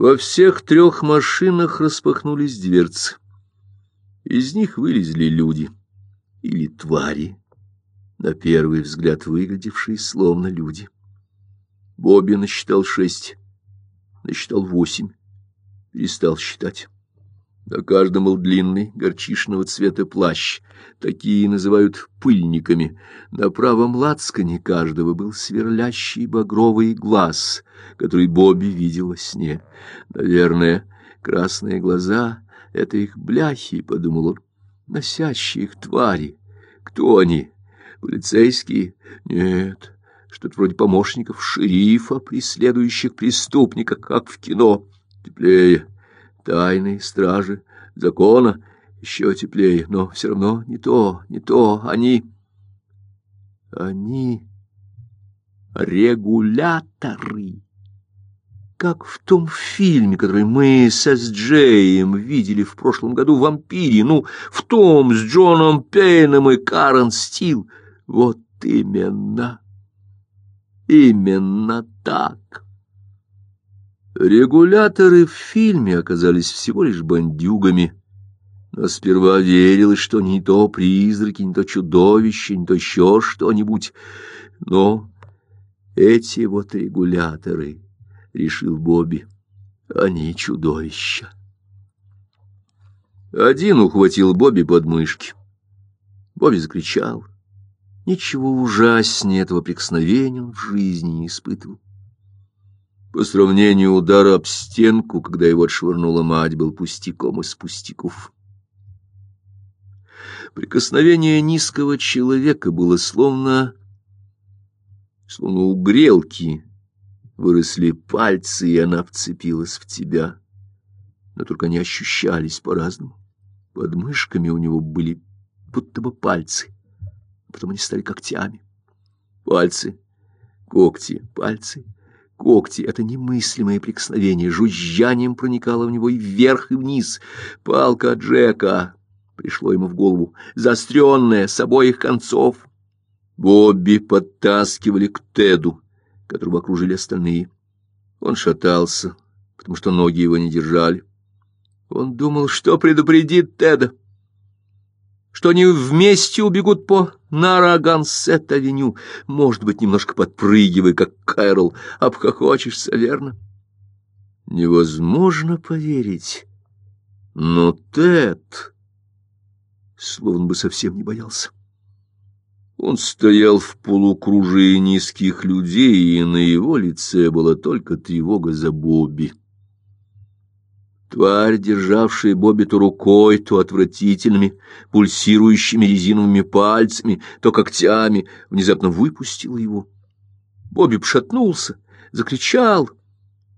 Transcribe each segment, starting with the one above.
Во всех трех машинах распахнулись дверцы. Из них вылезли люди или твари, на первый взгляд выглядевшие словно люди. Бобби насчитал шесть, насчитал восемь, перестал считать. На каждом был длинный, горчишного цвета плащ. Такие называют пыльниками. На правом лацкане каждого был сверлящий багровый глаз, который Бобби видел во сне. Наверное, красные глаза — это их бляхи, — подумал он, — носящие их твари. Кто они? Полицейские? Нет, что-то вроде помощников шерифа, преследующих преступника, как в кино. Теплее тайной стражи закона еще теплее, но все равно не то, не то. Они... Они регуляторы. Как в том фильме, который мы с Джеем видели в прошлом году в «Вампире», ну, в том с Джоном Пейном и Карен Стил. Вот именно, именно так. Регуляторы в фильме оказались всего лишь бандюгами, но сперва верилось, что не то призраки, не то чудовище, не то еще что-нибудь. Но эти вот регуляторы, — решил Бобби, — они чудовища. Один ухватил Бобби под мышки. Бобби закричал. Ничего ужаснее этого прикосновения он в жизни не испытывал. По сравнению удара об стенку, когда его отшвырнула мать, был пустяком из пустяков. Прикосновение низкого человека было словно... словно у грелки. Выросли пальцы, и она вцепилась в тебя. Но только они ощущались по-разному. Под мышками у него были будто бы пальцы, а потом они стали когтями. Пальцы, когти, пальцы — Когти — это немыслимое прикосновение, жужжанием проникало в него и вверх, и вниз. Палка Джека пришло ему в голову, заостренная с обоих концов. Бобби подтаскивали к Теду, которого окружили остальные. Он шатался, потому что ноги его не держали. Он думал, что предупредит Теда что они вместе убегут по Нарагансет-авеню, может быть, немножко подпрыгивая, как Кэрол, обхохочешься, верно? Невозможно поверить, но Тед словно бы совсем не боялся. Он стоял в полукружии низких людей, и на его лице была только тревога за Бобби. Тварь, державшая Бобби то рукой, то отвратительными, пульсирующими резиновыми пальцами, то когтями, внезапно выпустила его. Бобби пшатнулся, закричал.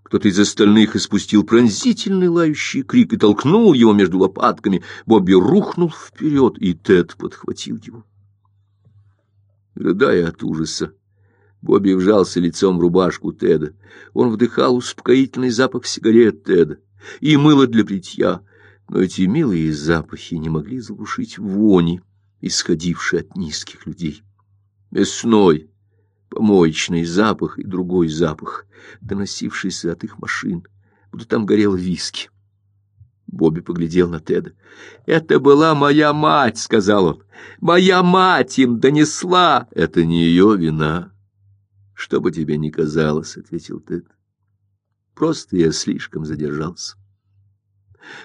Кто-то из остальных испустил пронзительный лающий крик и толкнул его между лопатками. Бобби рухнул вперед, и Тед подхватил его. Рыдая от ужаса, Бобби вжался лицом в рубашку Теда. Он вдыхал успокоительный запах сигарет Теда и мыло для бритья, но эти милые запахи не могли заглушить вони, исходившей от низких людей. Мясной, помоечный запах и другой запах, доносившийся от их машин, будто там горел виски. Бобби поглядел на Теда. «Это была моя мать», — сказал он. «Моя мать им донесла». «Это не ее вина». «Что бы тебе ни казалось», — ответил Тед. Просто я слишком задержался.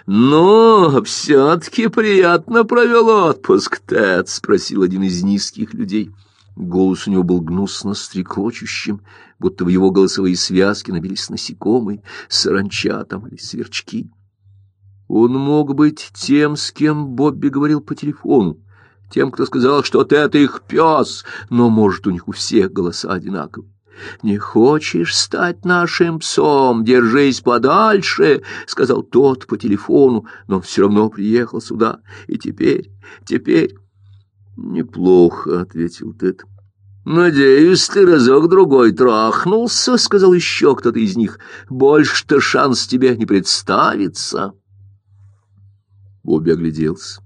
«Но все-таки приятно провел отпуск, Тед?» — спросил один из низких людей. Голос у него был гнусно стрекочущим, будто в его голосовые связки набились насекомые, саранча там или сверчки. Он мог быть тем, с кем Бобби говорил по телефону, тем, кто сказал, что Тед их пес, но, может, у них у всех голоса одинаковые. «Не хочешь стать нашим псом? Держись подальше!» — сказал тот по телефону, но все равно приехал сюда. И теперь, теперь... «Неплохо», — ответил Тед. «Надеюсь, ты разок-другой трахнулся», — сказал еще кто-то из них. «Больше-то шанс тебе не представится». Бобби огляделся.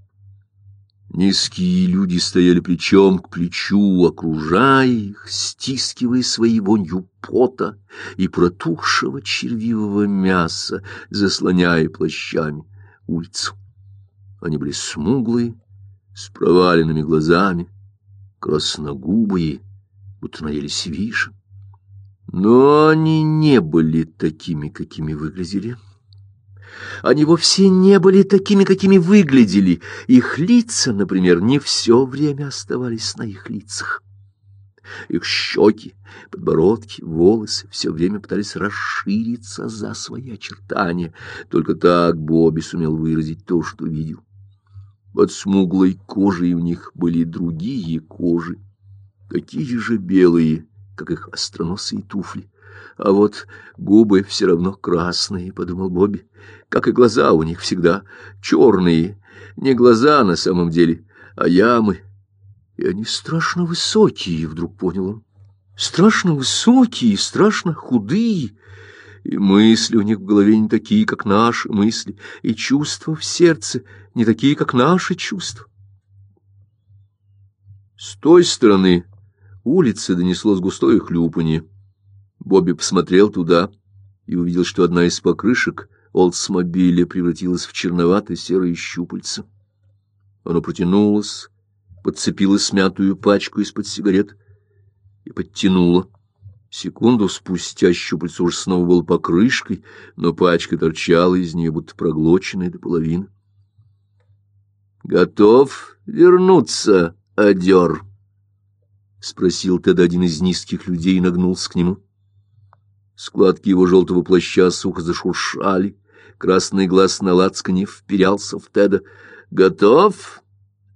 Низкие люди стояли плечом к плечу, окружая их, стискивая своей вонью пота и протухшего червивого мяса, заслоняя плащами улицу. Они были смуглые, с проваленными глазами, красногубые, будто наелись вишен. Но они не были такими, какими выглядели. Они вовсе не были такими, какими выглядели. Их лица, например, не все время оставались на их лицах. Их щеки, подбородки, волосы все время пытались расшириться за свои очертания. Только так Бобби сумел выразить то, что видел. Под смуглой кожей у них были другие кожи, такие же белые, как их остроносые туфли. А вот губы все равно красные, — подумал Бобби, — как и глаза у них всегда черные. Не глаза на самом деле, а ямы. И они страшно высокие, — вдруг понял он. Страшно высокие, страшно худые. И мысли у них в голове не такие, как наши мысли, и чувства в сердце не такие, как наши чувства. С той стороны улицы донеслось густое хлюпанье. Бобби посмотрел туда и увидел, что одна из покрышек Олдсмобиля превратилась в черновато-серое щупальце. Оно протянулось, подцепило смятую пачку из-под сигарет и подтянуло. Секунду спустя щупальце уже снова было покрышкой, но пачка торчала из нее, будто проглоченная до половины. «Готов вернуться, одер?» — спросил тогда один из низких людей и нагнулся к нему. Складки его желтого плаща сухо зашуршали, красный глаз на лацкане вперялся в Теда. «Готов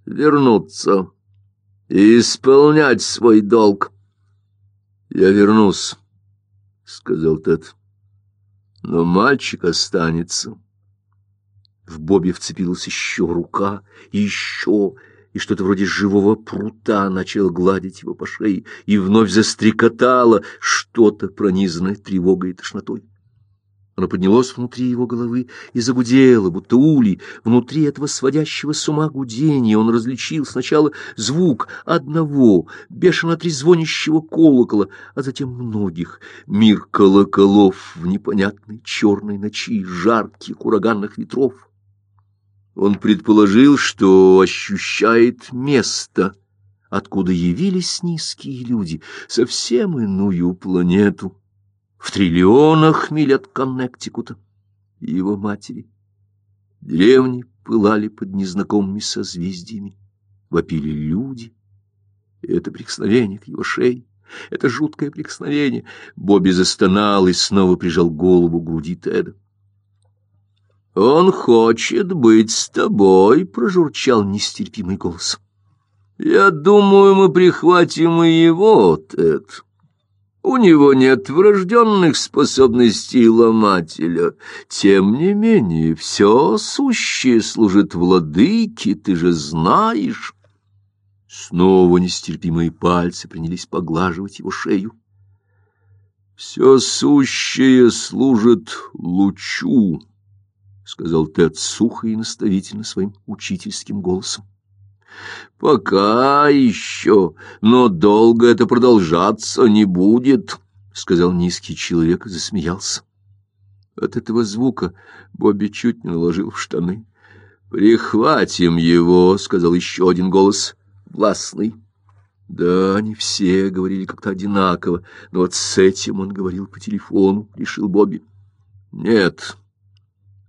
вернуться и исполнять свой долг?» «Я вернусь», — сказал Тед. «Но мальчик останется». В Бобби вцепилась еще рука, еще и что-то вроде живого прута начало гладить его по шее, и вновь застрекотало что-то, пронизанное тревогой и тошнотой. Оно поднялось внутри его головы и загудело, будто улей. Внутри этого сводящего с ума гудения он различил сначала звук одного, бешено трезвонящего колокола, а затем многих. Мир колоколов в непонятной черной ночи, жарких ураганных ветров. Он предположил, что ощущает место, откуда явились низкие люди, совсем иную планету, в триллионах миль от Коннектикута и его матери. Деревни пылали под незнакомыми созвездиями, вопили люди. И это прикосновение к его шее, это жуткое прикосновение. Бобби застонал и снова прижал голову к груди Теда. «Он хочет быть с тобой», — прожурчал нестерпимый голос. «Я думаю, мы прихватим и его, Тед. У него нет врожденных способностей ломателя. Тем не менее, все сущее служит владыке, ты же знаешь». Снова нестерпимые пальцы принялись поглаживать его шею. «Все сущее служит лучу», — сказал Тед сухо и наставительно своим учительским голосом. — Пока еще, но долго это продолжаться не будет, — сказал низкий человек и засмеялся. От этого звука Бобби чуть не наложил в штаны. — Прихватим его, — сказал еще один голос, властный. Да, они все говорили как-то одинаково, но вот с этим он говорил по телефону, решил Бобби. — Нет, —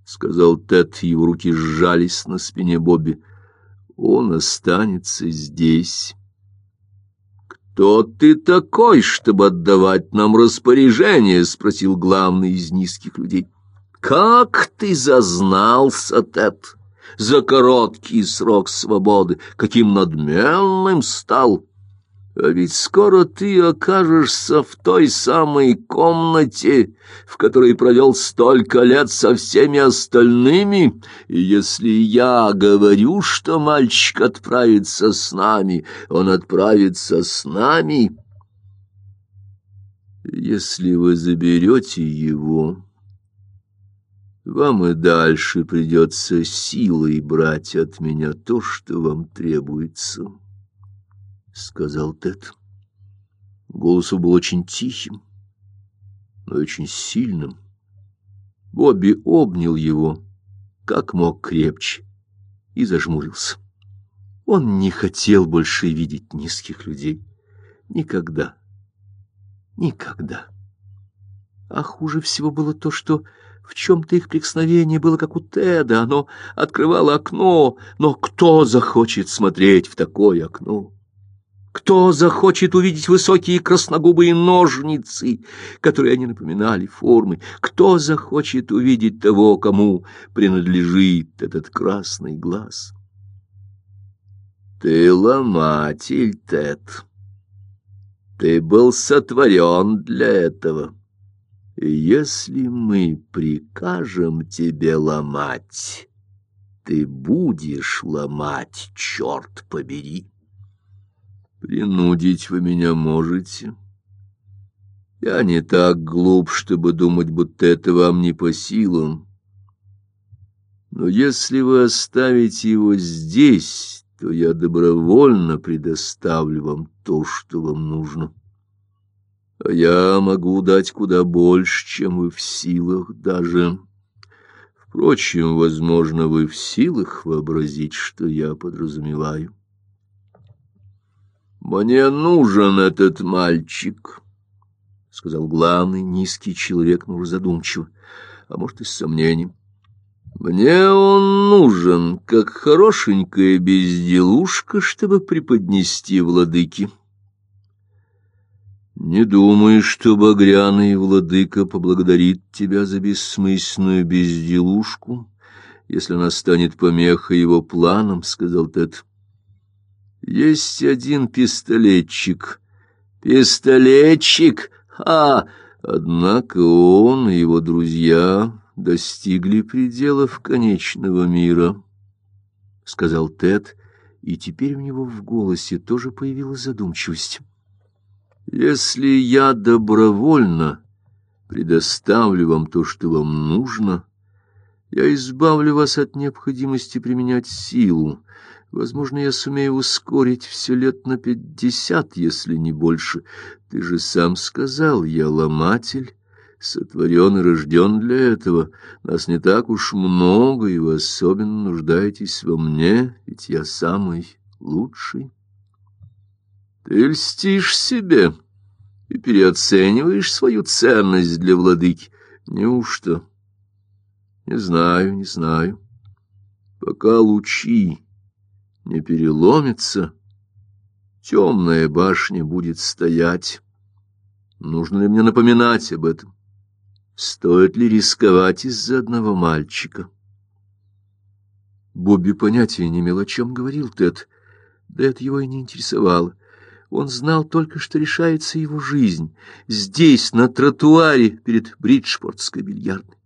сказал Тед, его руки сжались на спине Бобби. — Он останется здесь. — Кто ты такой, чтобы отдавать нам распоряжение? — спросил главный из низких людей. — Как ты зазнался, Тед, за короткий срок свободы, каким надменным стал! — а ведь скоро ты окажешься в той самой комнате, в которой провел столько лет со всеми остальными, и если я говорю, что мальчик отправится с нами, он отправится с нами. Если вы заберете его, Вам и дальше придется силой брать от меня то, что вам требуется, — сказал Тед. Голос был очень тихим, но очень сильным. Бобби обнял его, как мог крепче, и зажмурился. Он не хотел больше видеть низких людей. Никогда. Никогда. А хуже всего было то, что в чем-то их прикосновение было как у Теда. Оно открывало окно, но кто захочет смотреть в такое окно? Кто захочет увидеть высокие красногубые ножницы, которые они напоминали формы? Кто захочет увидеть того, кому принадлежит этот красный глаз? Ты ломатель, Тед. Ты был сотворен для этого. Если мы прикажем тебе ломать, ты будешь ломать, черт побери. Принудить вы меня можете. Я не так глуп, чтобы думать, будто это вам не по силам. Но если вы оставите его здесь, то я добровольно предоставлю вам то, что вам нужно. А я могу дать куда больше, чем вы в силах даже. Впрочем, возможно, вы в силах вообразить, что я подразумеваю. Мне нужен этот мальчик, — сказал главный низкий человек, но уже задумчиво, а может и с сомнением. Мне он нужен, как хорошенькая безделушка, чтобы преподнести владыке. Не думай, что багряный владыка поблагодарит тебя за бессмысленную безделушку, если она станет помехой его планам, — сказал Тед. Есть один пистолетчик. Пистолетчик? А! Однако он и его друзья достигли пределов конечного мира, — сказал Тед, и теперь у него в голосе тоже появилась задумчивость. Если я добровольно предоставлю вам то, что вам нужно, я избавлю вас от необходимости применять силу, Возможно, я сумею ускорить все лет на пятьдесят, если не больше. Ты же сам сказал, я ломатель, сотворен и рожден для этого. Нас не так уж много, и вы особенно нуждаетесь во мне, ведь я самый лучший. Ты льстишь себе и переоцениваешь свою ценность для владыки. Неужто? Не знаю, не знаю. Пока лучи не переломится, темная башня будет стоять. Нужно ли мне напоминать об этом? Стоит ли рисковать из-за одного мальчика? Бобби понятия не имел, о чем говорил Тед, да это его и не интересовало. Он знал только, что решается его жизнь здесь, на тротуаре перед Бриджпортской бильярдной.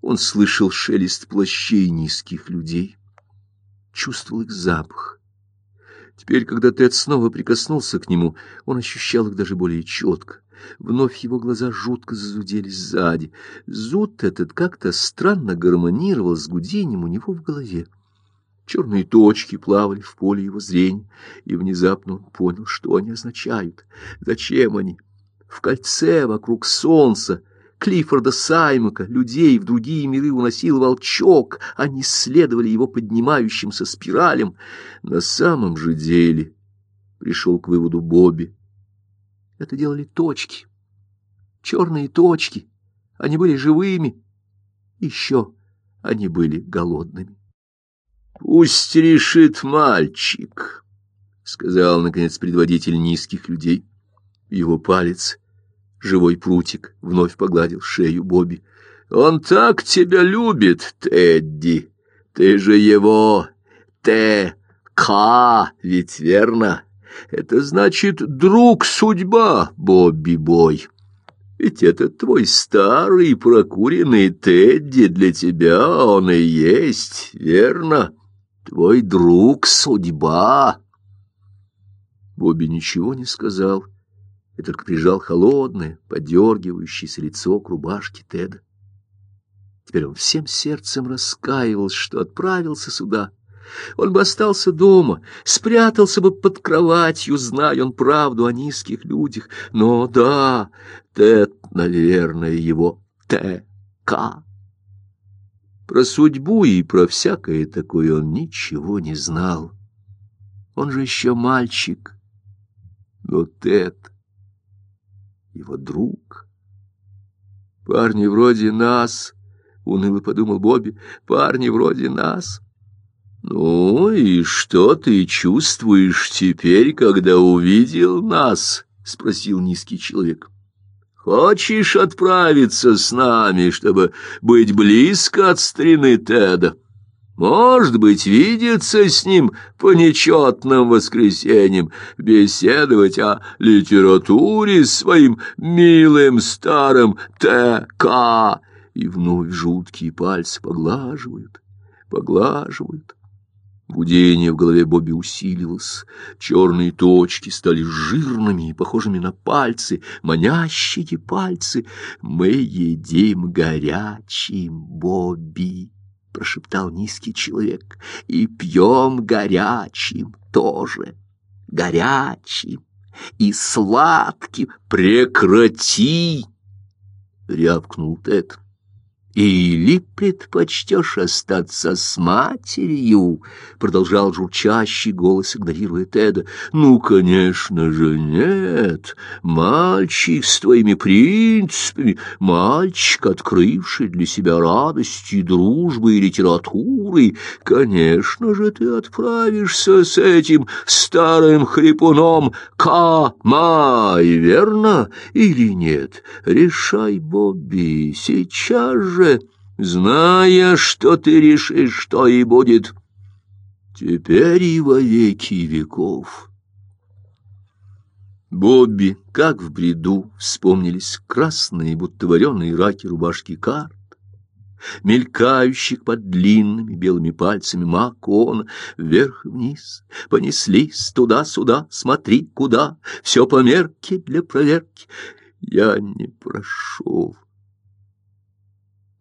Он слышал шелест плащей низких людей чувствовал их запах. Теперь, когда Тед снова прикоснулся к нему, он ощущал их даже более четко. Вновь его глаза жутко зазудели сзади. Зуд этот как-то странно гармонировал с гудением у него в голове. Черные точки плавали в поле его зрения, и внезапно он понял, что они означают, зачем они. В кольце вокруг солнца Клиффорда Саймака людей в другие миры уносил волчок, они следовали его поднимающимся спиралям. На самом же деле, пришел к выводу Бобби, это делали точки, черные точки, они были живыми, еще они были голодными. — Пусть решит мальчик, — сказал, наконец, предводитель низких людей. Его палец — Живой прутик вновь погладил шею Бобби. «Он так тебя любит, Тедди! Ты же его Т.К. ведь верно? Это значит друг-судьба, Бобби-бой. Ведь это твой старый прокуренный Тедди для тебя он и есть, верно? Твой друг-судьба!» Бобби ничего не сказал. — и только прижал холодное, подергивающееся лицо к рубашке Теда. Теперь он всем сердцем раскаивался, что отправился сюда. Он бы остался дома, спрятался бы под кроватью, зная он правду о низких людях. Но да, Тед, наверное, его Т.К. Про судьбу и про всякое такое он ничего не знал. Он же еще мальчик. Но Тед, его друг... Парни вроде нас, — уныло подумал Бобби, — парни вроде нас. «Ну и что ты чувствуешь теперь, когда увидел нас?» — спросил низкий человек. «Хочешь отправиться с нами, чтобы быть близко от старины Теда?» Может быть, видеться с ним по нечетным воскресеньям, беседовать о литературе своим милым старым Т.К. И вновь жуткие пальцы поглаживают, поглаживают. Будение в голове Бобби усилилось. Черные точки стали жирными и похожими на пальцы, манящие пальцы. «Мы едим горячим, Бобби!» — прошептал низкий человек. «И пьем горячим тоже, горячим и сладким. Прекрати!» — рявкнул Тед. «Или предпочтешь остаться с матерью?» — продолжал журчащий голос, игнорируя Теда. «Ну, конечно же, нет. Мальчик с твоими принципами, мальчик, открывший для себя радости, дружбы и литературы. Конечно же, ты отправишься с этим старым хрипуном К-май, верно или нет? Решай, Бобби, сейчас же!» Зная, что ты решишь, что и будет, теперь и во веки веков. Бобби, как в бреду, вспомнились красные, будто вареные раки рубашки карт, мелькающих под длинными белыми пальцами Макона, вверх и вниз, понеслись туда-сюда, смотри куда, все по мерке для проверки. Я не прошел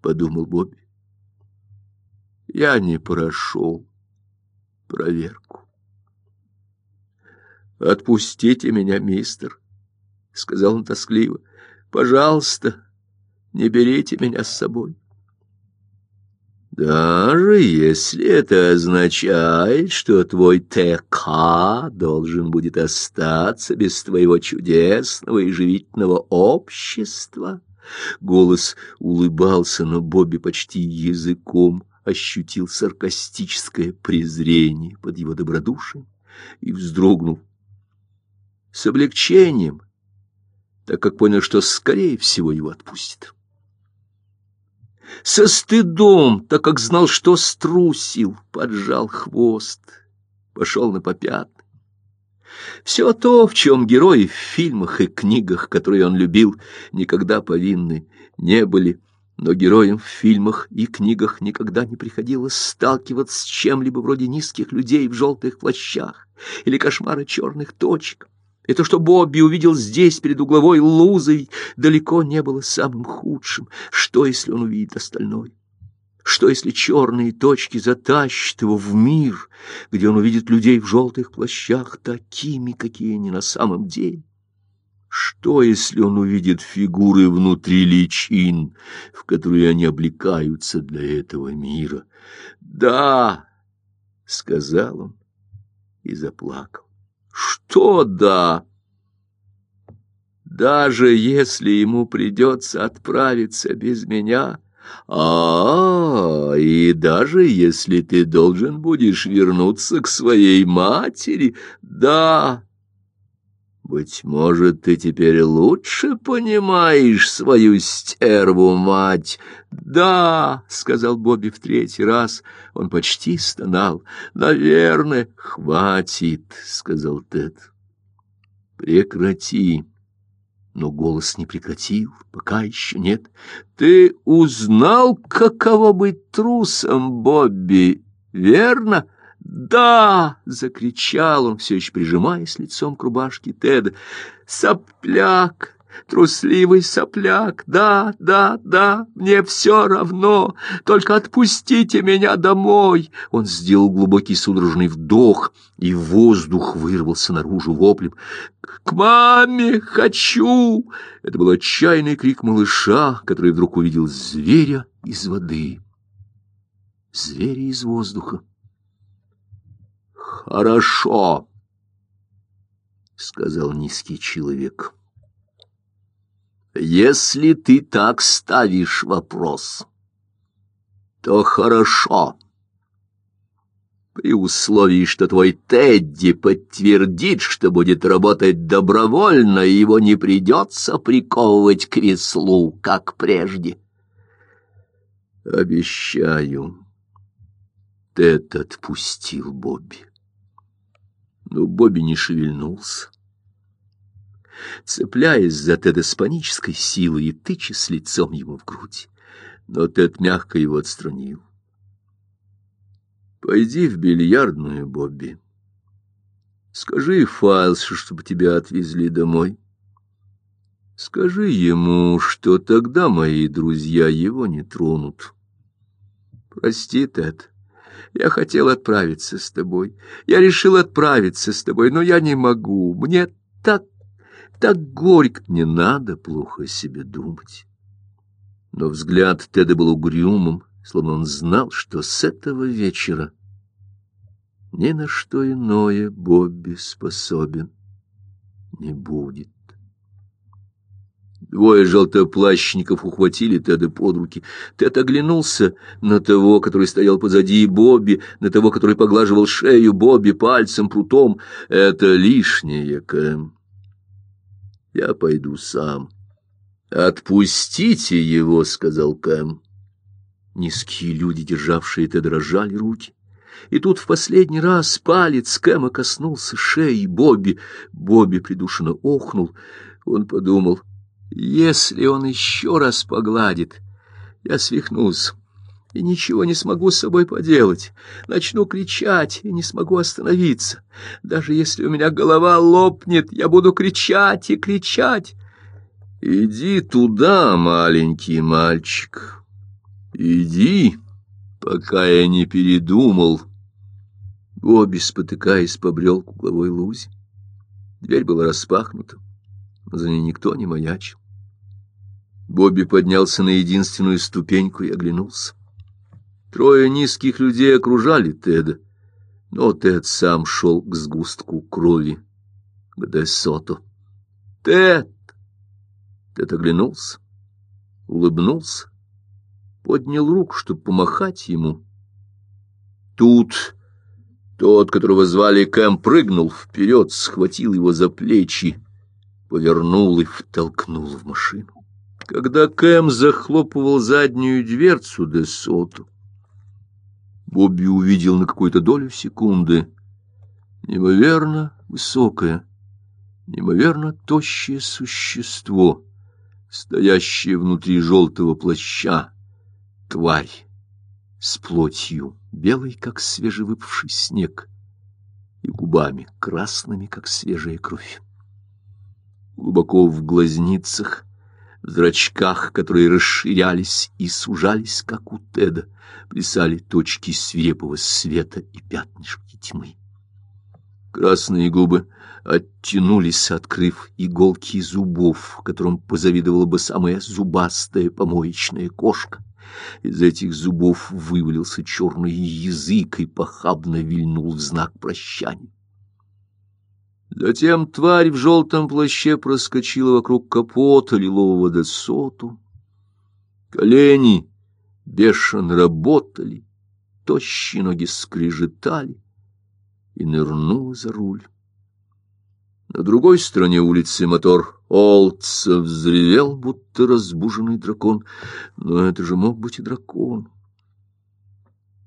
подумал Бобби. Я не прошел проверку. «Отпустите меня, мистер», — сказал он тоскливо. «Пожалуйста, не берите меня с собой». «Даже если это означает, что твой ТК должен будет остаться без твоего чудесного и живительного общества», Голос улыбался, но Бобби почти языком ощутил саркастическое презрение под его добродушием и вздрогнул. С облегчением, так как понял, что, скорее всего, его отпустит. Со стыдом, так как знал, что струсил, поджал хвост, пошел на попят. Все то, в чем герои в фильмах и книгах, которые он любил, никогда повинны не были, но героям в фильмах и книгах никогда не приходилось сталкиваться с чем-либо вроде низких людей в желтых плащах или кошмара черных точек. И то, что Бобби увидел здесь, перед угловой лузой, далеко не было самым худшим. Что, если он увидит остальное? Что, если черные точки затащат его в мир, где он увидит людей в желтых плащах, такими, какие они на самом деле? Что, если он увидит фигуры внутри личин, в которые они облекаются для этого мира? «Да!» — сказал он и заплакал. «Что да?» «Даже если ему придется отправиться без меня...» А, и даже если ты должен будешь вернуться к своей матери, да, быть может, ты теперь лучше понимаешь свою стерву мать. Да, сказал Бобби в третий раз, он почти стонал. Наверное, хватит, сказал Тед. Прекрати но голос не прекратил, пока еще нет. «Ты узнал, каково быть трусом, Бобби, верно?» «Да!» — закричал он, все еще прижимаясь лицом к рубашке Теда. «Сопляк! Трусливый сопляк, да, да, да, мне все равно, только отпустите меня домой. Он сделал глубокий судорожный вдох, и воздух вырвался наружу воплем. «К маме хочу!» Это был отчаянный крик малыша, который вдруг увидел зверя из воды, зверя из воздуха. «Хорошо!» — сказал низкий человек. Если ты так ставишь вопрос, то хорошо. При условии, что твой Тедди подтвердит, что будет работать добровольно, и его не придется приковывать к веслу, как прежде. Обещаю. Тед отпустил Бобби. Но Бобби не шевельнулся цепляясь за Теда с панической силой и тычась лицом ему в грудь. Но Тед мягко его отстранил. «Пойди в бильярдную, Бобби. Скажи Файлсу, чтобы тебя отвезли домой. Скажи ему, что тогда мои друзья его не тронут. Прости, Тед». Я хотел отправиться с тобой. Я решил отправиться с тобой, но я не могу. Мне так так горько, не надо плохо о себе думать. Но взгляд Теда был угрюмым, словно он знал, что с этого вечера ни на что иное Бобби способен не будет. Двое желтоплащников ухватили Теда под руки. Тед оглянулся на того, который стоял позади Бобби, на того, который поглаживал шею Бобби пальцем прутом. Это лишнее, Кэм. Я пойду сам. Отпустите его, сказал Кэм. Низкие люди, державшие это, дрожали руки. И тут в последний раз палец Кэма коснулся шеи Бобби. Бобби придушенно охнул. Он подумал, если он еще раз погладит, я свихнусь и ничего не смогу с собой поделать. Начну кричать и не смогу остановиться. Даже если у меня голова лопнет, я буду кричать и кричать. Иди туда, маленький мальчик. Иди, пока я не передумал. Бобби, спотыкаясь, побрел к угловой лузе. Дверь была распахнута, за ней никто не маячил. Бобби поднялся на единственную ступеньку и оглянулся. Трое низких людей окружали Теда, но Тед сам шел к сгустку крови, к Десоту. «Тед!» Тед оглянулся, улыбнулся, поднял руку, чтобы помахать ему. Тут тот, которого звали Кэм, прыгнул вперед, схватил его за плечи, повернул и втолкнул в машину. Когда Кэм захлопывал заднюю дверцу Десоту, Бобби увидел на какую-то долю секунды неимоверно высокое, неимоверно тощее существо, стоящее внутри желтого плаща, тварь с плотью, белой, как свежевыпавший снег, и губами красными, как свежая кровь. Глубоко в глазницах в зрачках, которые расширялись и сужались, как у Теда, плясали точки свирепого света и пятнышки тьмы. Красные губы оттянулись, открыв иголки зубов, которым позавидовала бы самая зубастая помоечная кошка. Из этих зубов вывалился черный язык и похабно вильнул в знак прощания. Затем тварь в желтом плаще проскочила вокруг капота лилового досоту. Колени бешено работали, тощие ноги скрежетали и нырнула за руль. На другой стороне улицы мотор Олдса взревел, будто разбуженный дракон. Но это же мог быть и дракон.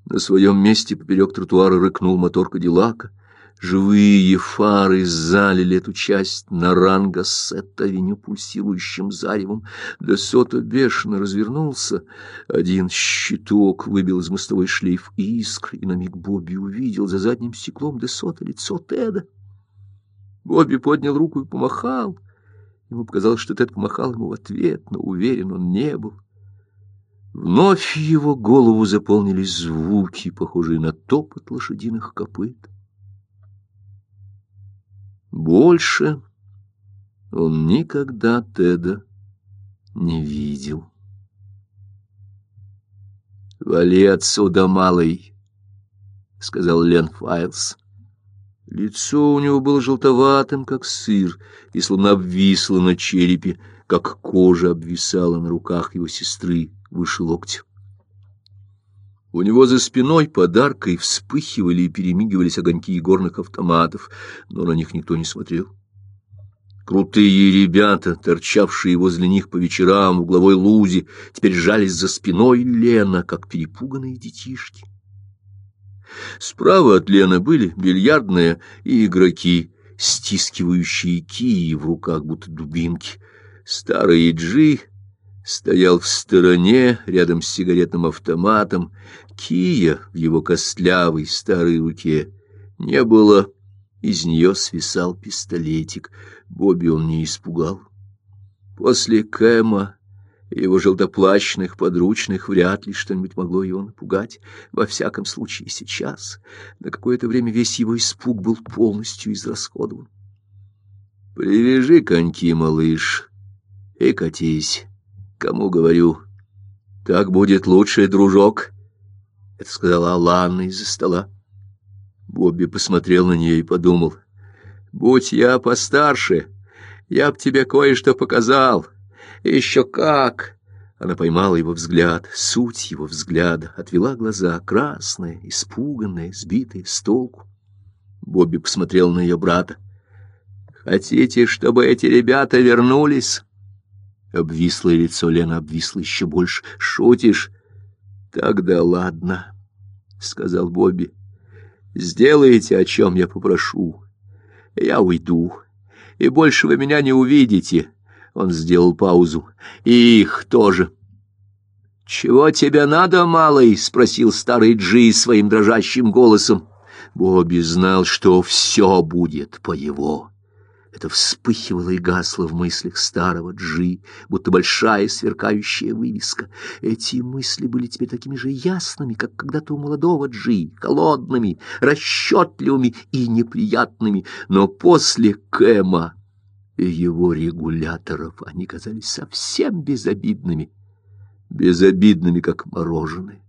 На своем месте поперек тротуара рыкнул мотор Кадиллака. Живые фары залили эту часть на Рангассет-авеню пульсирующим заревом. Де Сото бешено развернулся. Один щиток выбил из мостовой шлейф искр, и на миг Бобби увидел за задним стеклом Де Сото лицо Теда. Бобби поднял руку и помахал, Ему показалось, что Тед помахал ему в ответ, но уверен он не был. Вновь его голову заполнились звуки, похожие на топот лошадиных копыт. Больше он никогда Теда не видел. «Вали отсюда, малый!» — сказал Лен Файлс. Лицо у него было желтоватым, как сыр, и словно обвисло на черепе, как кожа обвисала на руках его сестры выше локтя. У него за спиной подаркой вспыхивали и перемигивались огоньки горных автоматов, но на них никто не смотрел. Крутые ребята, торчавшие возле них по вечерам в угловой лузе, теперь жались за спиной Лена, как перепуганные детишки. Справа от Лены были бильярдные и игроки, стискивающие кии в руках, будто дубинки. Старый Джи стоял в стороне, рядом с сигаретным автоматом. Кия в его костлявой старой руке не было, из нее свисал пистолетик — Бобби он не испугал. После Кэма его желтоплащных подручных вряд ли что-нибудь могло его напугать. Во всяком случае, сейчас. На какое-то время весь его испуг был полностью израсходован. «Привяжи коньки, малыш, и катись. Кому говорю? Так будет лучше, дружок», — это сказала Алана из-за стола. Бобби посмотрел на нее и подумал — Будь я постарше, я б тебе кое-что показал. Еще как!» Она поймала его взгляд, суть его взгляда, отвела глаза, красная, испуганная, сбитая с толку. Бобби посмотрел на ее брата. «Хотите, чтобы эти ребята вернулись?» Обвислое лицо Лена обвисло еще больше. «Шутишь?» «Тогда ладно», — сказал Бобби. «Сделайте, о чем я попрошу я уйду, и больше вы меня не увидите. Он сделал паузу. И их тоже. «Чего тебе надо, малый?» — спросил старый Джи своим дрожащим голосом. Бобби знал, что все будет по его. Это вспыхивало и гасло в мыслях старого Джи, будто большая сверкающая вывеска. Эти мысли были теперь такими же ясными, как когда-то у молодого Джи, холодными, расчетливыми и неприятными. Но после Кэма и его регуляторов они казались совсем безобидными, безобидными, как мороженое.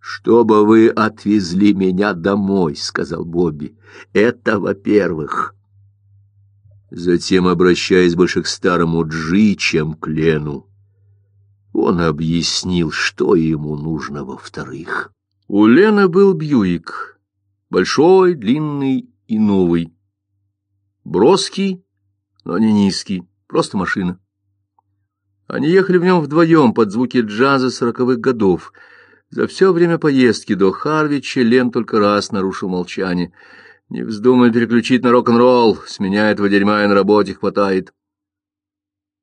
«Чтобы вы отвезли меня домой», — сказал Бобби. «Это во-первых». Затем, обращаясь больше к старому Джи, чем к Лену, он объяснил, что ему нужно во-вторых. У Лена был Бьюик, большой, длинный и новый. Броский, но не низкий, просто машина. Они ехали в нем вдвоем под звуки джаза сороковых годов. За все время поездки до Харвича Лен только раз нарушил молчание — не вздумай переключить на рок-н-ролл, с меня этого дерьма и на работе хватает.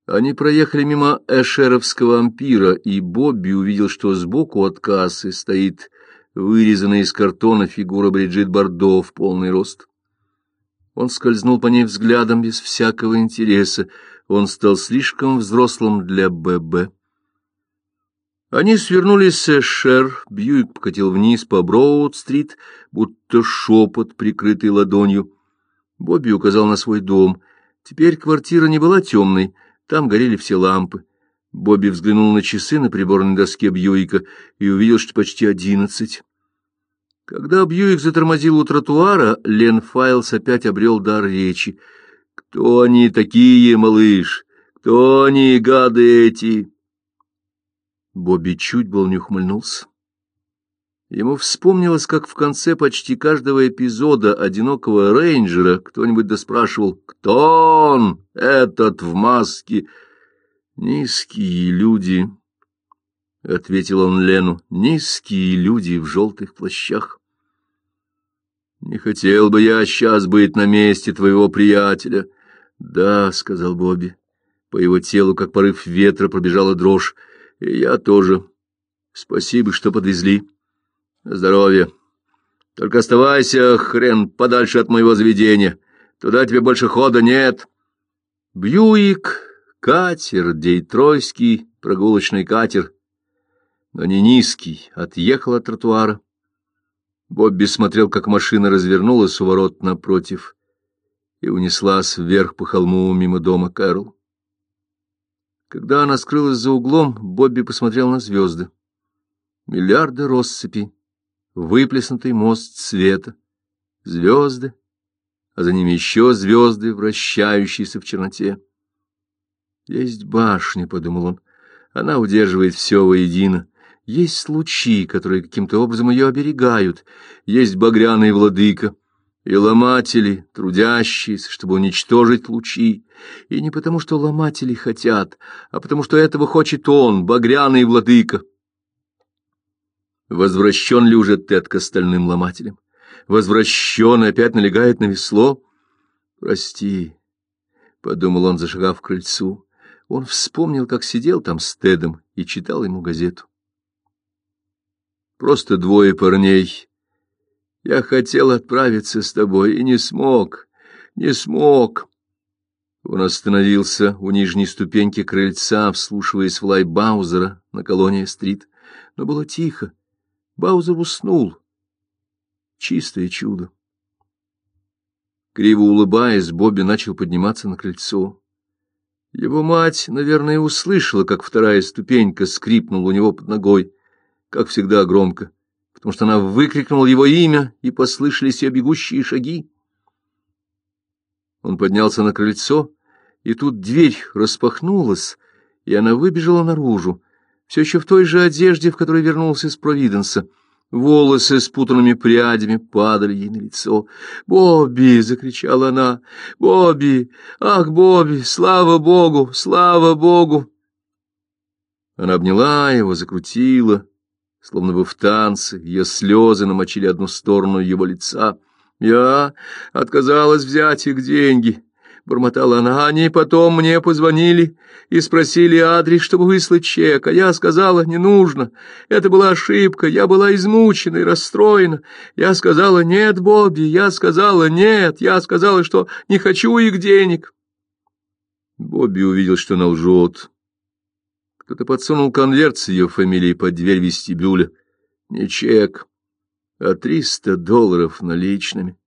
Они проехали мимо эшеровского ампира, и Бобби увидел, что сбоку от кассы стоит вырезанная из картона фигура Бриджит Бардо в полный рост. Он скользнул по ней взглядом без всякого интереса. Он стал слишком взрослым для ББ. Они свернули с Эшер, Бьюик покатил вниз по Броуд-стрит, будто шепот, прикрытый ладонью. Бобби указал на свой дом. Теперь квартира не была темной, там горели все лампы. Бобби взглянул на часы на приборной доске Бьюика и увидел, что почти одиннадцать. Когда Бьюик затормозил у тротуара, Лен Файлс опять обрел дар речи. «Кто они такие, малыш? Кто они, гады эти?» Бобби чуть был не ухмыльнулся. Ему вспомнилось, как в конце почти каждого эпизода одинокого рейнджера кто-нибудь доспрашивал, кто он, этот в маске. «Низкие люди», — ответил он Лену, — «низкие люди в желтых плащах». «Не хотел бы я сейчас быть на месте твоего приятеля». «Да», — сказал Бобби. По его телу, как порыв ветра, пробежала дрожь. И я тоже. Спасибо, что подвезли. Здоровья. Только оставайся, хрен, подальше от моего заведения. Туда тебе больше хода нет. Бьюик, катер, дейтройский прогулочный катер, но не низкий, отъехал от тротуара. Бобби смотрел, как машина развернулась у ворот напротив и унеслась вверх по холму мимо дома Кэрол. Когда она скрылась за углом, Бобби посмотрел на звезды. Миллиарды россыпи, выплеснутый мост света, звезды, а за ними еще звезды, вращающиеся в черноте. «Есть башня», — подумал он, — «она удерживает все воедино. Есть лучи, которые каким-то образом ее оберегают. Есть багряный владыка» и ломатели, трудящиеся, чтобы уничтожить лучи, и не потому, что ломатели хотят, а потому, что этого хочет он, багряный владыка. Возвращен ли уже Тед к остальным ломателям? Возвращен и опять налегает на весло? Прости, — подумал он, зашагав к крыльцу. Он вспомнил, как сидел там с Тедом и читал ему газету. Просто двое парней я хотел отправиться с тобой и не смог, не смог. Он остановился у нижней ступеньки крыльца, вслушиваясь в лай Баузера на колония-стрит. Но было тихо. Баузер уснул. Чистое чудо. Криво улыбаясь, Бобби начал подниматься на крыльцо. Его мать, наверное, услышала, как вторая ступенька скрипнула у него под ногой, как всегда громко потому что она выкрикнула его имя, и послышались ее бегущие шаги. Он поднялся на крыльцо, и тут дверь распахнулась, и она выбежала наружу, все еще в той же одежде, в которой вернулся из Провиденса. Волосы с путанными прядями падали ей на лицо. «Бобби!» — закричала она. «Бобби! Ах, Бобби! Слава Богу! Слава Богу!» Она обняла его, закрутила, Словно бы в танце, ее слезы намочили одну сторону его лица. «Я отказалась взять их деньги», — бормотала она. «Они потом мне позвонили и спросили адрес, чтобы выслать чек, а я сказала, не нужно. Это была ошибка, я была измучена и расстроена. Я сказала, нет, Бобби, я сказала, нет, я сказала, что не хочу их денег». Бобби увидел, что она лжет. Кто-то подсунул конверт с ее фамилией под дверь вестибюля. Не чек, а триста долларов наличными.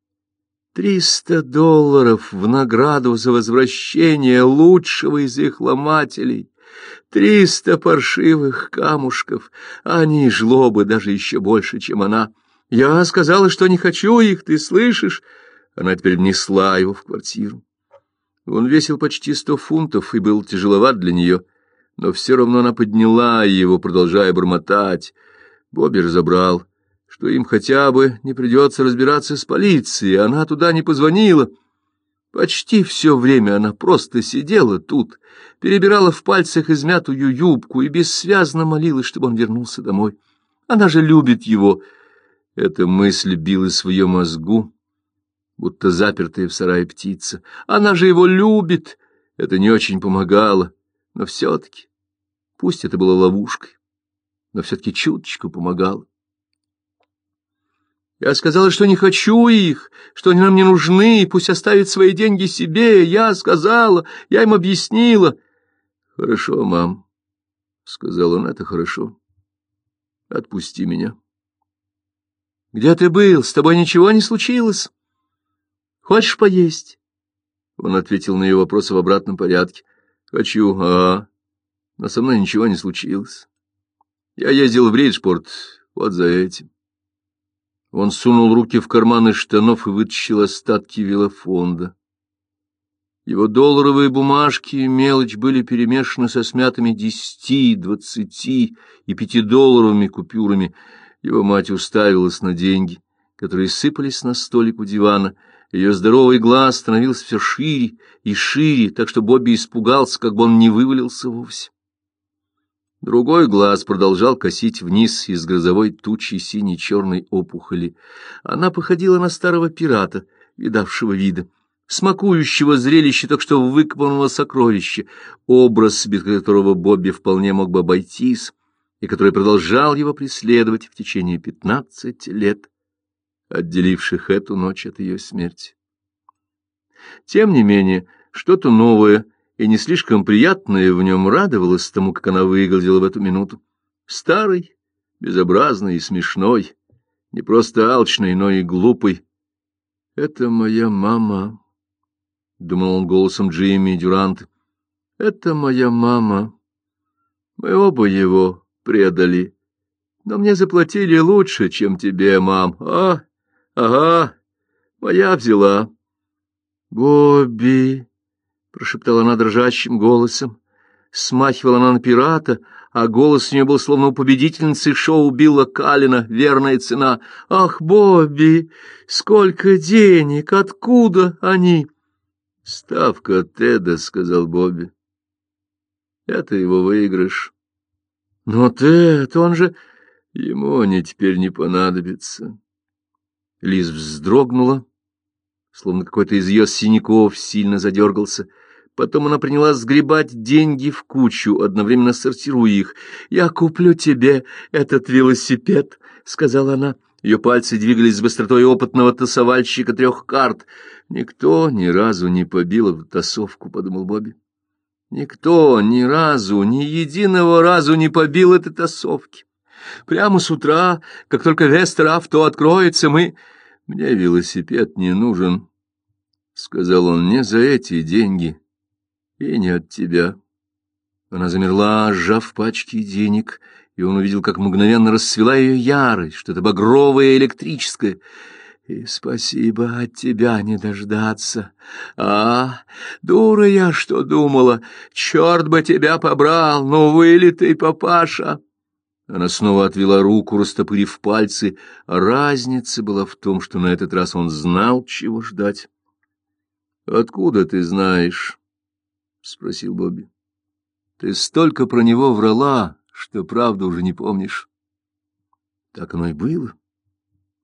Триста долларов в награду за возвращение лучшего из их ломателей. Триста паршивых камушков. Они жлобы даже еще больше, чем она. Я сказала, что не хочу их, ты слышишь? Она теперь внесла его в квартиру. Он весил почти сто фунтов и был тяжеловат для нее но все равно она подняла его, продолжая бормотать. Бобби разобрал, что им хотя бы не придется разбираться с полицией, она туда не позвонила. Почти все время она просто сидела тут, перебирала в пальцах измятую юбку и бессвязно молилась, чтобы он вернулся домой. Она же любит его. Эта мысль билась в ее мозгу, будто запертая в сарае птица. Она же его любит. Это не очень помогало. Но все-таки, пусть это было ловушкой, но все-таки чуточку помогало. Я сказала, что не хочу их, что они нам не нужны, пусть оставят свои деньги себе. Я сказала, я им объяснила. — Хорошо, мам, — сказал он, — это хорошо. Отпусти меня. — Где ты был? С тобой ничего не случилось? Хочешь поесть? Он ответил на ее вопросы в обратном порядке. Хочу, а, но со мной ничего не случилось. Я ездил в Бриджпорт вот за этим. Он сунул руки в карманы штанов и вытащил остатки велофонда. Его долларовые бумажки и мелочь были перемешаны со смятыми десяти, двадцати и пятидолларовыми купюрами. Его мать уставилась на деньги, которые сыпались на столик у дивана, ее здоровый глаз становился все шире и шире, так что Бобби испугался, как бы он не вывалился вовсе. Другой глаз продолжал косить вниз из грозовой тучи синей-черной опухоли. Она походила на старого пирата, видавшего вида, смакующего зрелище так что выкопанного сокровища, образ, без которого Бобби вполне мог бы обойтись, и который продолжал его преследовать в течение пятнадцати лет отделивших эту ночь от ее смерти. Тем не менее, что-то новое и не слишком приятное в нем радовалась тому, как она выглядела в эту минуту. Старый, безобразный и смешной, не просто алчный, но и глупый. — Это моя мама, — думал он голосом Джимми Дюрант. — Это моя мама. Мы оба его предали. Но мне заплатили лучше, чем тебе, мам. А, ага, моя взяла. — Бобби, — прошептала она дрожащим голосом. Смахивала она на пирата, а голос у нее был словно у победительницы шоу Билла Каллина «Верная цена». «Ах, Бобби, сколько денег! Откуда они?» «Ставка Теда», — сказал Бобби. «Это его выигрыш». «Но Тед, он же...» «Ему они теперь не понадобятся». Лиз вздрогнула, словно какой-то из ее синяков сильно задергался — Потом она принялась сгребать деньги в кучу, одновременно сортируя их. «Я куплю тебе этот велосипед», — сказала она. Ее пальцы двигались с быстротой опытного тасовальщика трех карт. «Никто ни разу не побил эту тасовку», — подумал Бобби. «Никто ни разу, ни единого разу не побил этой тасовки. Прямо с утра, как только Вестер авто откроется, мы...» «Мне велосипед не нужен», — сказал он, — «не за эти деньги» и не от тебя. Она замерла, сжав пачки денег, и он увидел, как мгновенно расцвела ее ярость, что-то багровое электрическое. И спасибо от тебя не дождаться. А, дура я, что думала, черт бы тебя побрал, ну вылитый папаша. Она снова отвела руку, растопырив пальцы, разница была в том, что на этот раз он знал, чего ждать. — Откуда ты знаешь? — спросил Бобби. — Ты столько про него врала, что правду уже не помнишь. Так оно и было.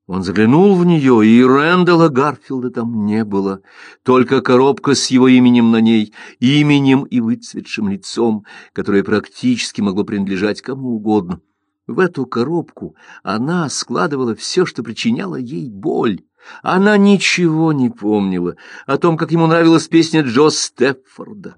Он заглянул в нее, и Рэндала Гарфилда там не было, только коробка с его именем на ней, именем и выцветшим лицом, которое практически могло принадлежать кому угодно. В эту коробку она складывала все, что причиняло ей боль. Она ничего не помнила о том, как ему нравилась песня Джо Степфорда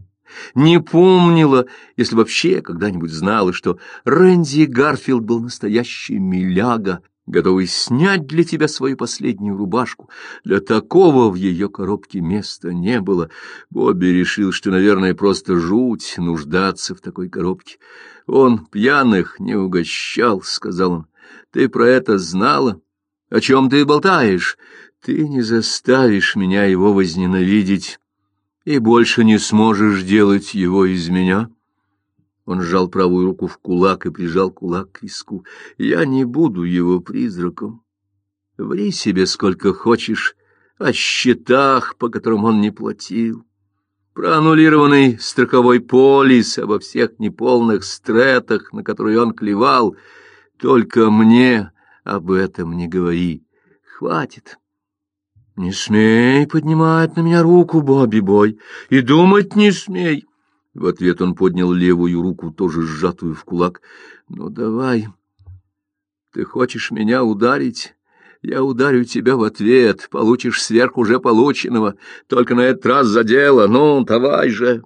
не помнила, если вообще когда-нибудь знала, что Рэнди Гарфилд был настоящий миляга, готовый снять для тебя свою последнюю рубашку. Для такого в ее коробке места не было. Бобби решил, что, наверное, просто жуть нуждаться в такой коробке. Он пьяных не угощал, — сказал он. Ты про это знала? О чем ты болтаешь? Ты не заставишь меня его возненавидеть и больше не сможешь делать его из меня. Он сжал правую руку в кулак и прижал кулак к виску. Я не буду его призраком. Ври себе сколько хочешь о счетах, по которым он не платил, про аннулированный страховой полис, обо всех неполных стретах, на которые он клевал. Только мне об этом не говори. Хватит. — Не смей поднимать на меня руку, Бобби-бой, и думать не смей. В ответ он поднял левую руку, тоже сжатую в кулак. — Ну, давай. Ты хочешь меня ударить? Я ударю тебя в ответ, получишь сверх уже полученного, только на этот раз за дело. Ну, давай же.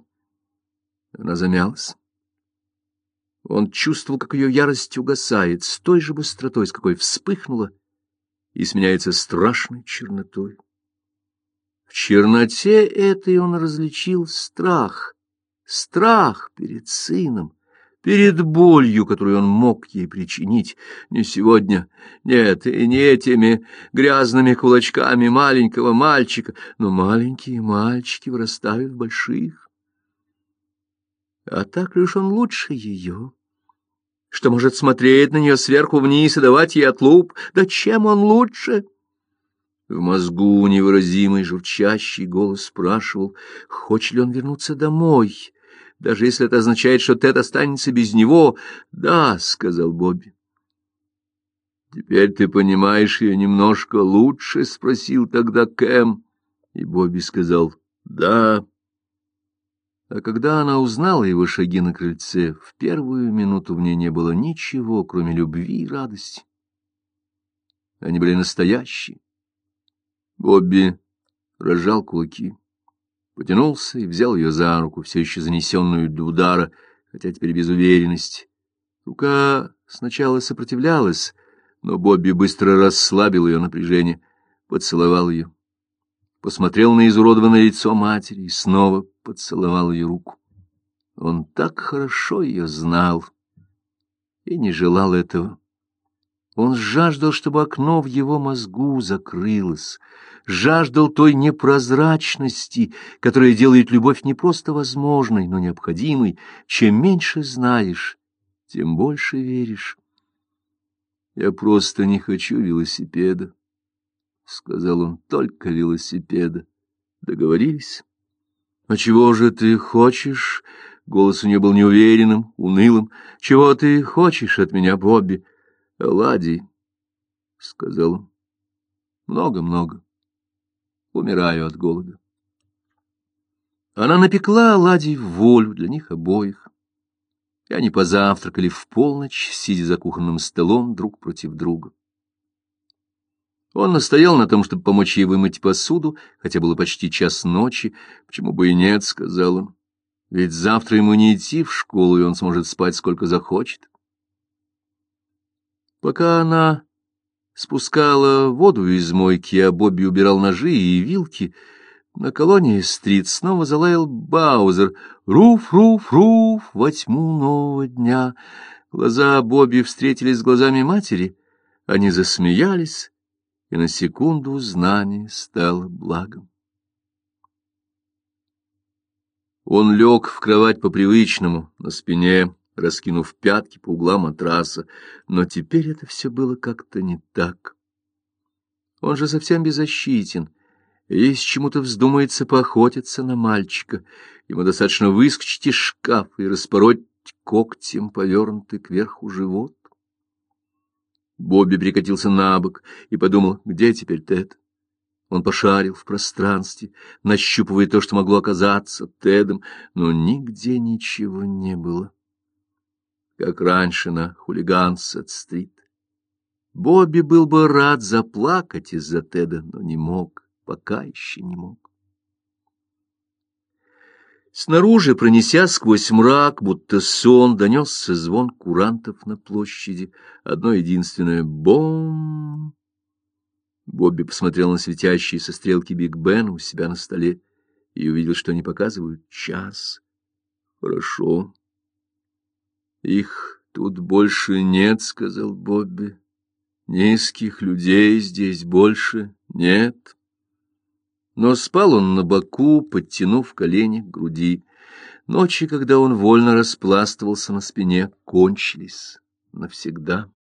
Она замялась. Он чувствовал, как ее ярость угасает с той же быстротой, с какой вспыхнула, и сменяется страшной чернотой. В черноте этой он различил страх, страх перед сыном, перед болью, которую он мог ей причинить. Не сегодня, нет, и не этими грязными кулачками маленького мальчика, но маленькие мальчики вырастают больших. А так лишь он лучше ее что может смотреть на нее сверху вниз и давать ей отлуп. Да чем он лучше? В мозгу невыразимый журчащий голос спрашивал, хочет ли он вернуться домой, даже если это означает, что Тед останется без него. «Да», — сказал Бобби. «Теперь ты понимаешь ее немножко лучше?» — спросил тогда Кэм. И Бобби сказал «Да». А когда она узнала его шаги на крыльце, в первую минуту в ней не было ничего, кроме любви и радости. Они были настоящие. Бобби разжал кулаки. Потянулся и взял ее за руку, все еще занесенную для удара, хотя теперь без уверенности. Рука сначала сопротивлялась, но Бобби быстро расслабил ее напряжение, поцеловал ее. Посмотрел на изуродованное лицо матери и снова поцеловал ее руку. Он так хорошо ее знал и не желал этого. Он жаждал, чтобы окно в его мозгу закрылось, жаждал той непрозрачности, которая делает любовь не просто возможной, но необходимой. Чем меньше знаешь, тем больше веришь. «Я просто не хочу велосипеда», — сказал он, — «только велосипеда. Договорились?» «А чего же ты хочешь?» Голос у нее был неуверенным, унылым. «Чего ты хочешь от меня, Бобби?» «Оладий», — сказал он. «Много-много. Умираю от голода». Она напекла оладий в волю для них обоих. И они позавтракали в полночь, сидя за кухонным столом друг против друга. Он настоял на том, чтобы помочь ей вымыть посуду, хотя было почти час ночи. «Почему бы и нет?» — сказал он. Ведь завтра ему не идти в школу, и он сможет спать сколько захочет. Пока она спускала воду из мойки, а Бобби убирал ножи и вилки, на колонии-стрит снова залаял Баузер. «Руф, руф, руф!» во тьму нового дня. Глаза Бобби встретились с глазами матери. Они засмеялись, и на секунду знание стало благом. Он лег в кровать по-привычному, на спине, раскинув пятки по углам матраса, но теперь это все было как-то не так. Он же совсем беззащитен, и если чему-то вздумается поохотиться на мальчика, ему достаточно выскочить из шкафа и распороть когтем повернутый кверху живот. Бобби прикатился на бок и подумал, где теперь Тед? Он пошарил в пространстве, нащупывая то, что могло оказаться Тедом, но нигде ничего не было. Как раньше на Хулигансет-стрит. Бобби был бы рад заплакать из-за Теда, но не мог, пока еще не мог. Снаружи, пронеся сквозь мрак, будто сон, донесся звон курантов на площади. Одно единственное «бом!» Бобби посмотрел на светящиеся стрелки Биг Бена у себя на столе и увидел, что они показывают час. Хорошо. Их тут больше нет, сказал Бобби. Низких людей здесь больше нет. Но спал он на боку, подтянув колени к груди. Ночи, когда он вольно распластывался на спине, кончились навсегда.